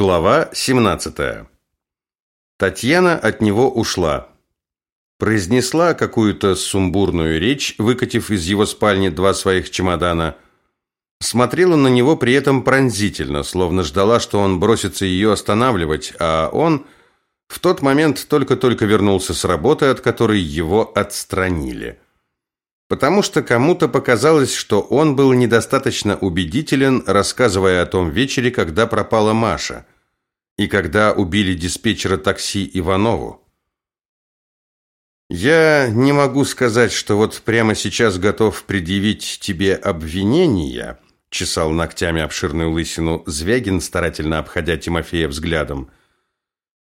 Глава 17. Татьяна от него ушла. Произнесла какую-то сумбурную речь, выкатив из его спальни два своих чемодана. Смотрела на него при этом пронзительно, словно ждала, что он бросится ее останавливать, а он в тот момент только-только вернулся с работы, от которой его отстранили потому что кому-то показалось, что он был недостаточно убедителен, рассказывая о том вечере, когда пропала Маша, и когда убили диспетчера такси Иванову. Я не могу сказать, что вот прямо сейчас готов предъявить тебе обвинения, чесал ногтями обширную лысину Звягин, старательно обходя Тимофея взглядом.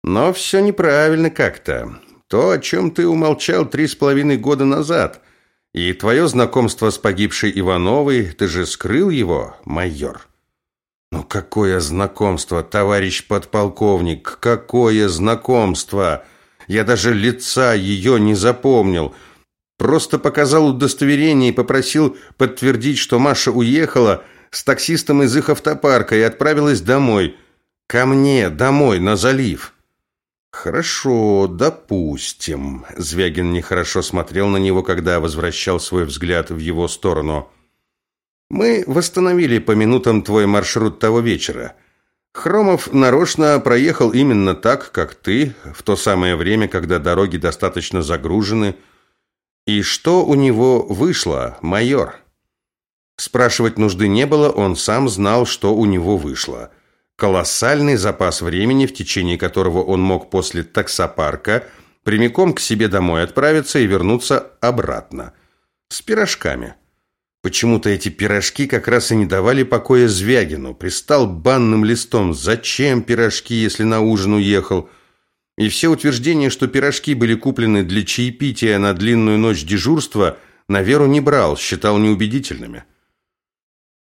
Но все неправильно как-то. То, о чем ты умолчал три с половиной года назад – и твое знакомство с погибшей Ивановой, ты же скрыл его, майор. Ну какое знакомство, товарищ подполковник, какое знакомство? Я даже лица ее не запомнил. Просто показал удостоверение и попросил подтвердить, что Маша уехала с таксистом из их автопарка и отправилась домой. Ко мне, домой, на залив. Хорошо, допустим. Звягин нехорошо смотрел на него, когда возвращал свой взгляд в его сторону. Мы восстановили по минутам твой маршрут того вечера. Хромов нарочно проехал именно так, как ты, в то самое время, когда дороги достаточно загружены. И что у него вышло, майор? Спрашивать нужды не было, он сам знал, что у него вышло колоссальный запас времени, в течение которого он мог после таксопарка прямиком к себе домой отправиться и вернуться обратно. С пирожками. Почему-то эти пирожки как раз и не давали покоя Звягину. Пристал банным листом. Зачем пирожки, если на ужин уехал? И все утверждения, что пирожки были куплены для чаепития на длинную ночь дежурства, на веру не брал, считал неубедительными.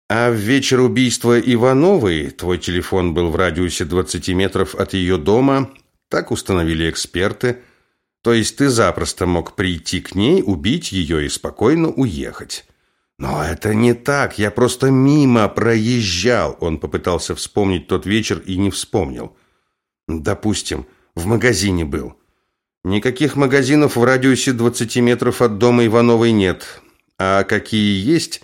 А в вечер убийства Ивановой твой телефон был в радиусе 20 метров от ее дома, так установили эксперты. То есть ты запросто мог прийти к ней, убить ее и спокойно уехать. Но это не так, я просто мимо проезжал. Он попытался вспомнить тот вечер и не вспомнил. Допустим, в магазине был. Никаких магазинов в радиусе 20 метров от дома Ивановой нет. А какие есть,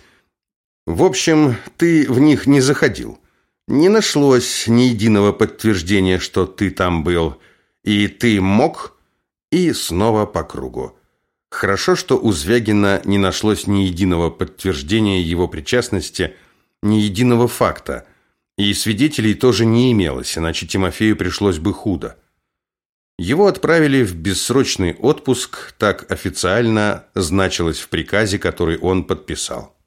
в общем, ты в них не заходил. Не нашлось ни единого подтверждения, что ты там был. И ты мог, и снова по кругу. Хорошо, что у Звягина не нашлось ни единого подтверждения его причастности, ни единого факта. И свидетелей тоже не имелось, иначе Тимофею пришлось бы худо. Его отправили в бессрочный отпуск, так официально значилось в приказе, который он подписал.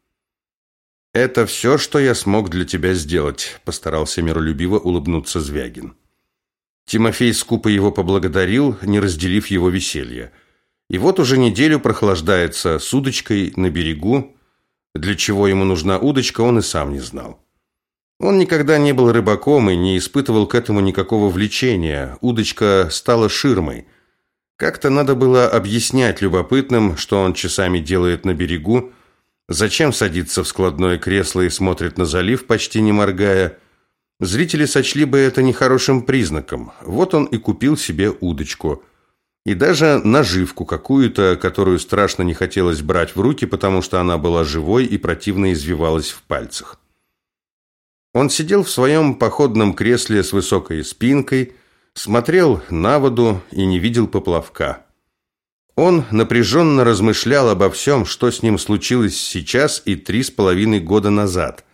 «Это все, что я смог для тебя сделать», – постарался миролюбиво улыбнуться Звягин. Тимофей скупо его поблагодарил, не разделив его веселье. И вот уже неделю прохлаждается с удочкой на берегу. Для чего ему нужна удочка, он и сам не знал. Он никогда не был рыбаком и не испытывал к этому никакого влечения. Удочка стала ширмой. Как-то надо было объяснять любопытным, что он часами делает на берегу, Зачем садиться в складное кресло и смотрит на залив, почти не моргая? Зрители сочли бы это нехорошим признаком. Вот он и купил себе удочку. И даже наживку какую-то, которую страшно не хотелось брать в руки, потому что она была живой и противно извивалась в пальцах. Он сидел в своем походном кресле с высокой спинкой, смотрел на воду и не видел поплавка. Он напряженно размышлял обо всем, что с ним случилось сейчас и три с половиной года назад.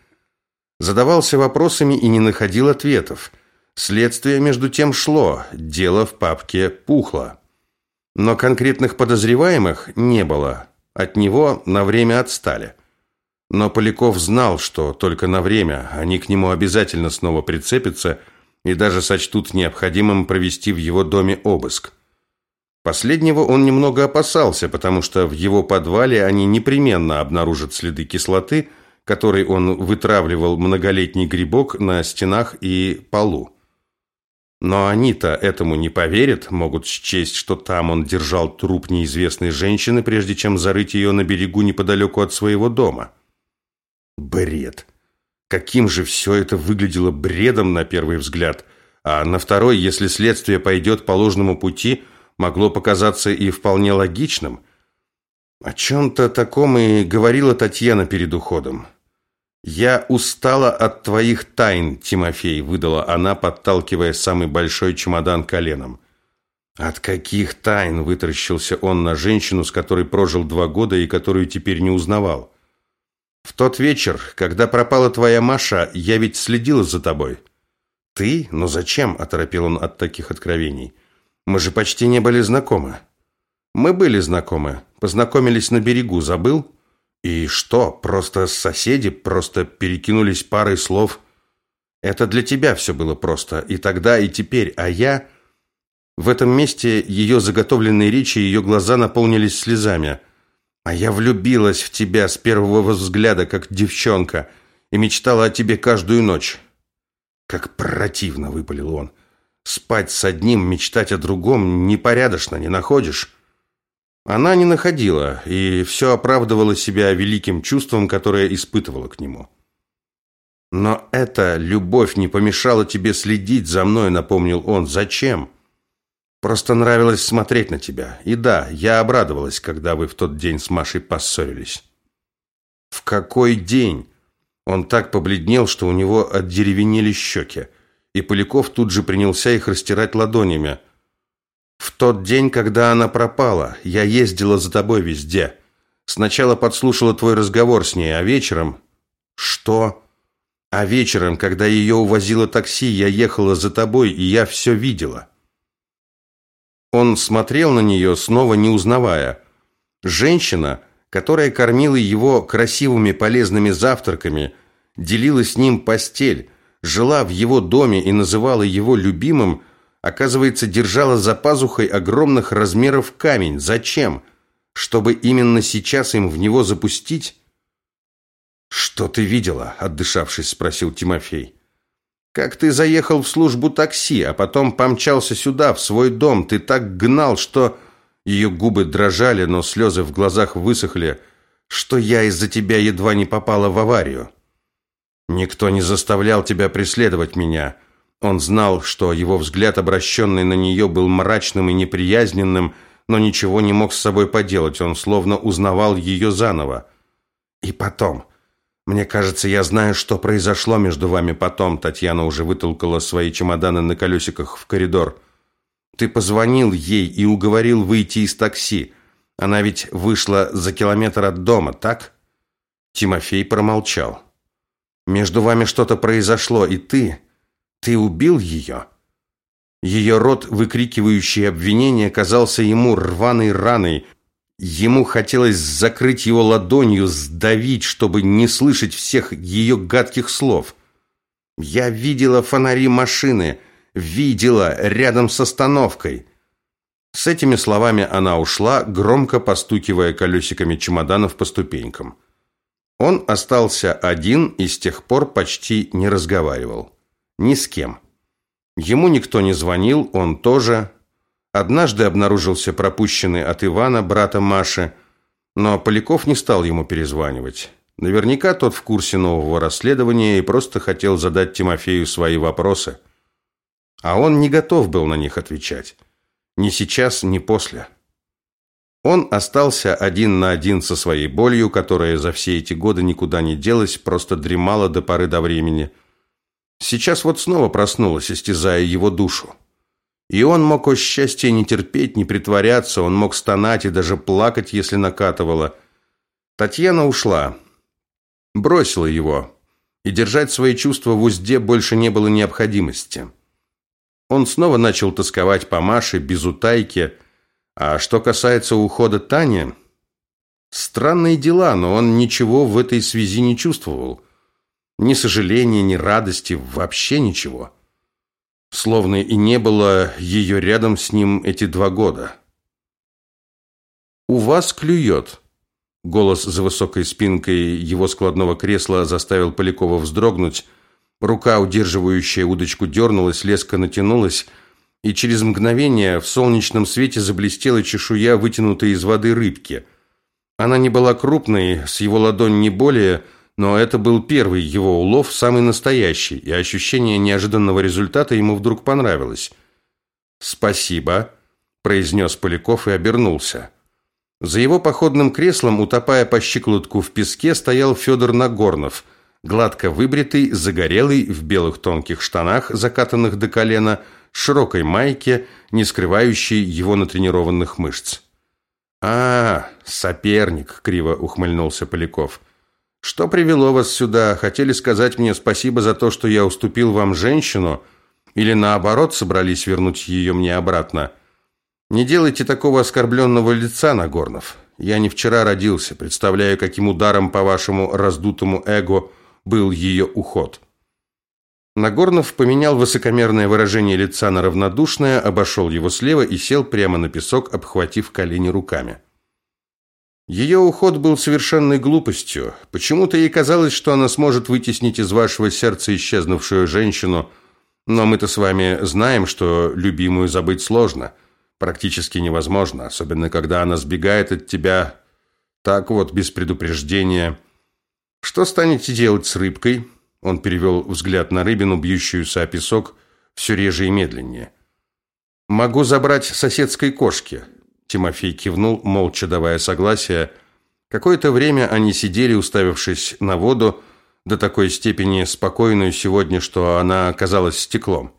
Задавался вопросами и не находил ответов. Следствие между тем шло, дело в папке пухло. Но конкретных подозреваемых не было. От него на время отстали. Но Поляков знал, что только на время они к нему обязательно снова прицепятся и даже сочтут необходимым провести в его доме обыск. Последнего он немного опасался, потому что в его подвале они непременно обнаружат следы кислоты, которой он вытравливал многолетний грибок на стенах и полу. Но они-то этому не поверят, могут счесть, что там он держал труп неизвестной женщины, прежде чем зарыть ее на берегу неподалеку от своего дома. Бред. Каким же все это выглядело бредом на первый взгляд. а на второй, если следствие пойдет по ложному пути, могло показаться и вполне логичным. О чем-то таком и говорила Татьяна перед уходом. «Я устала от твоих тайн, Тимофей», — выдала она, подталкивая самый большой чемодан коленом. «От каких тайн?» – вытаращился он на женщину, с которой прожил два года и которую теперь не узнавал. «В тот вечер, когда пропала твоя Маша, я ведь следила за тобой». «Ты? Но зачем?» – оторопел он от таких откровений. «Мы же почти не были знакомы». «Мы были знакомы. Познакомились на берегу, забыл?» «И что? Просто соседи? Просто перекинулись парой слов?» «Это для тебя все было просто. И тогда, и теперь. А я...» В этом месте ее заготовленные речи, ее глаза наполнились слезами. «А я влюбилась в тебя с первого взгляда, как девчонка, и мечтала о тебе каждую ночь». «Как противно!» — выпалил он. «Спать с одним, мечтать о другом непорядочно, не находишь?» Она не находила, и все оправдывала себя великим чувством, которое испытывала к нему. «Но эта любовь не помешала тебе следить за мной», — напомнил он. «Зачем?» Просто нравилось смотреть на тебя. И да, я обрадовалась, когда вы в тот день с Машей поссорились. В какой день? Он так побледнел, что у него отдеревенели щеки. И Поляков тут же принялся их растирать ладонями. В тот день, когда она пропала, я ездила за тобой везде. Сначала подслушала твой разговор с ней, а вечером... Что? А вечером, когда ее увозило такси, я ехала за тобой, и я все видела. Он смотрел на нее, снова не узнавая. Женщина, которая кормила его красивыми полезными завтраками, делила с ним постель, жила в его доме и называла его любимым, оказывается, держала за пазухой огромных размеров камень. Зачем? Чтобы именно сейчас им в него запустить? «Что ты видела?» – отдышавшись, спросил Тимофей. Как ты заехал в службу такси, а потом помчался сюда, в свой дом. Ты так гнал, что...» Ее губы дрожали, но слезы в глазах высохли, что я из-за тебя едва не попала в аварию. Никто не заставлял тебя преследовать меня. Он знал, что его взгляд, обращенный на нее, был мрачным и неприязненным, но ничего не мог с собой поделать. Он словно узнавал ее заново. И потом... Мне кажется, я знаю, что произошло между вами потом. Татьяна уже вытолкала свои чемоданы на колесиках в коридор. Ты позвонил ей и уговорил выйти из такси. Она ведь вышла за километр от дома, так? Тимофей промолчал. Между вами что-то произошло, и ты... Ты убил ее?» Ее рот, выкрикивающий обвинения, казался ему рваной раной, Ему хотелось закрыть его ладонью, сдавить, чтобы не слышать всех ее гадких слов. «Я видела фонари машины, видела рядом с остановкой». С этими словами она ушла, громко постукивая колесиками чемоданов по ступенькам. Он остался один и с тех пор почти не разговаривал. Ни с кем. Ему никто не звонил, он тоже, Однажды обнаружился пропущенный от Ивана, брата Маши, но Поляков не стал ему перезванивать. Наверняка тот в курсе нового расследования и просто хотел задать Тимофею свои вопросы. А он не готов был на них отвечать. Ни сейчас, ни после. Он остался один на один со своей болью, которая за все эти годы никуда не делась, просто дремала до поры до времени. Сейчас вот снова проснулась, истязая его душу. И он мог о счастье не терпеть, не притворяться, он мог стонать и даже плакать, если накатывало. Татьяна ушла, бросила его, и держать свои чувства в узде больше не было необходимости. Он снова начал тосковать по Маше без утайки, а что касается ухода Тани, странные дела, но он ничего в этой связи не чувствовал. Ни сожаления, ни радости, вообще ничего словно и не было ее рядом с ним эти два года. «У вас клюет!» Голос за высокой спинкой его складного кресла заставил Полякова вздрогнуть. Рука, удерживающая удочку, дернулась, леска натянулась, и через мгновение в солнечном свете заблестела чешуя, вытянутая из воды рыбки. Она не была крупной, с его ладонь не более, Но это был первый его улов, самый настоящий, и ощущение неожиданного результата ему вдруг понравилось. «Спасибо», – произнес Поляков и обернулся. За его походным креслом, утопая по щиколотку в песке, стоял Федор Нагорнов, гладко выбритый, загорелый, в белых тонких штанах, закатанных до колена, широкой майке, не скрывающей его натренированных мышц. «А, соперник», — криво ухмыльнулся Поляков. «Что привело вас сюда? Хотели сказать мне спасибо за то, что я уступил вам женщину? Или наоборот, собрались вернуть ее мне обратно?» Не делайте такого оскорбленного лица, Нагорнов. Я не вчера родился, представляю, каким ударом по вашему раздутому эго был ее уход. Нагорнов поменял высокомерное выражение лица на равнодушное, обошел его слева и сел прямо на песок, обхватив колени руками. Ее уход был совершенной глупостью. Почему-то ей казалось, что она сможет вытеснить из вашего сердца исчезнувшую женщину, но мы-то с вами знаем, что любимую забыть сложно – практически невозможно, особенно когда она сбегает от тебя так вот, без предупреждения. Что станете делать с рыбкой? Он перевел взгляд на рыбину, бьющуюся о песок, все реже и медленнее. Могу забрать соседской кошки. Тимофей кивнул, молча давая согласие. Какое-то время они сидели, уставившись на воду, до такой степени спокойную сегодня, что она оказалась стеклом.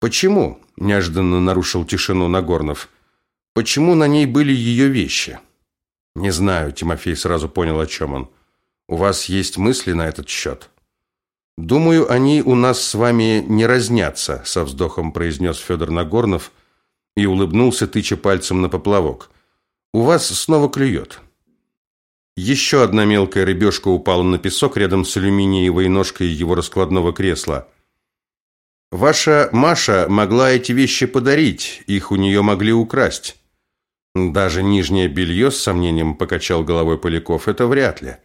Почему? неожиданно нарушил тишину Нагорнов. Почему на ней были ее вещи? Не знаю, Тимофей сразу понял, о чем он. У вас есть мысли на этот счет?» Думаю, они у нас с вами не разнятся, со вздохом произнес Федор Нагорнов и улыбнулся, тыча пальцем на поплавок. У вас снова клюет. Еще одна мелкая рыбешка упала на песок рядом с алюминиевой ножкой его раскладного кресла. Ваша Маша могла эти вещи подарить, их у нее могли украсть. Даже нижнее белье, с сомнением покачал головой Поляков, это вряд ли.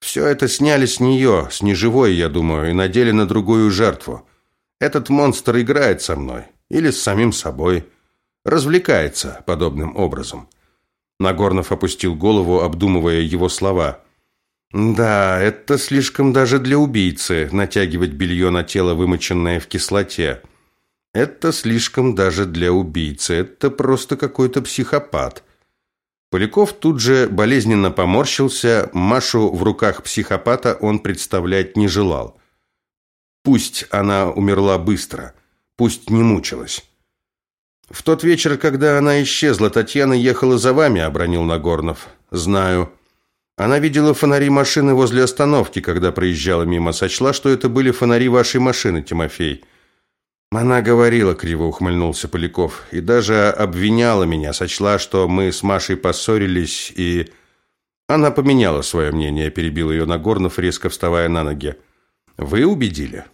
Все это сняли с нее, с неживой, я думаю, и надели на другую жертву. Этот монстр играет со мной или с самим собой, развлекается подобным образом. Нагорнов опустил голову, обдумывая его слова. Да, это слишком даже для убийцы натягивать белье на тело, вымоченное в кислоте. Это слишком даже для убийцы. Это просто какой-то психопат. Поляков тут же болезненно поморщился. Машу в руках психопата он представлять не желал. Пусть она умерла быстро, пусть не мучилась. В тот вечер, когда она исчезла, Татьяна ехала за вами, обронил Нагорнов. Знаю. Она видела фонари машины возле остановки, когда проезжала мимо, сочла, что это были фонари вашей машины, Тимофей. Она говорила, криво ухмыльнулся Поляков, и даже обвиняла меня, сочла, что мы с Машей поссорились, и... Она поменяла свое мнение, перебил ее Нагорнов, резко вставая на ноги. Вы убедили?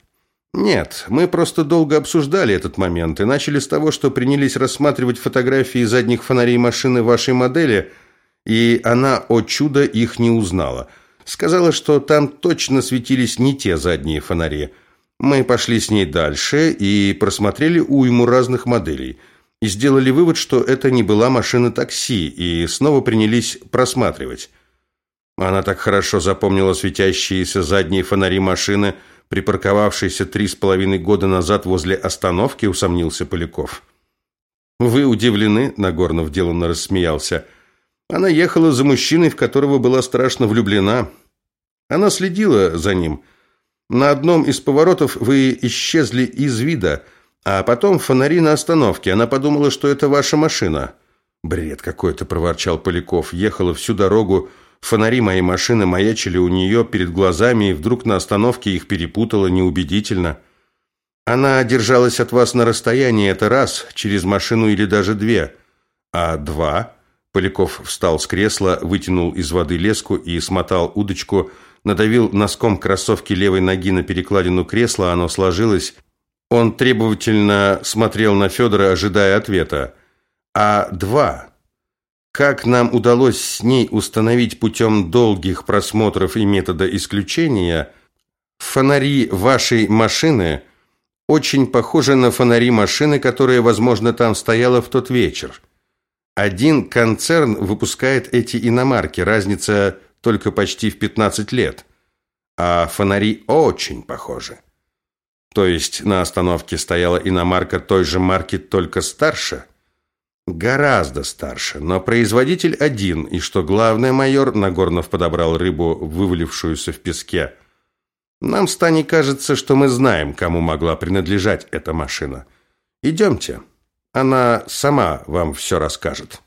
Нет, мы просто долго обсуждали этот момент и начали с того, что принялись рассматривать фотографии задних фонарей машины вашей модели – и она, о чудо, их не узнала. Сказала, что там точно светились не те задние фонари. Мы пошли с ней дальше и просмотрели уйму разных моделей. И сделали вывод, что это не была машина такси, и снова принялись просматривать. Она так хорошо запомнила светящиеся задние фонари машины, припарковавшейся три с половиной года назад возле остановки, усомнился Поляков. «Вы удивлены?» – Нагорнов деланно рассмеялся – она ехала за мужчиной, в которого была страшно влюблена. Она следила за ним. На одном из поворотов вы исчезли из вида, а потом фонари на остановке. Она подумала, что это ваша машина. Бред какой-то, проворчал Поляков. Ехала всю дорогу, фонари моей машины маячили у нее перед глазами, и вдруг на остановке их перепутала неубедительно. Она держалась от вас на расстоянии, это раз, через машину или даже две. А два Поляков встал с кресла, вытянул из воды леску и смотал удочку, надавил носком кроссовки левой ноги на перекладину кресла, оно сложилось. Он требовательно смотрел на Федора, ожидая ответа. А два. Как нам удалось с ней установить путем долгих просмотров и метода исключения, фонари вашей машины очень похожи на фонари машины, которая, возможно, там стояла в тот вечер. Один концерн выпускает эти иномарки, разница только почти в 15 лет. а фонари очень похожи. То есть на остановке стояла иномарка той же марки, только старше? Гораздо старше, но производитель один, и что главное, майор Нагорнов подобрал рыбу, вывалившуюся в песке. Нам с Таней кажется, что мы знаем, кому могла принадлежать эта машина. Идемте, она сама вам все расскажет.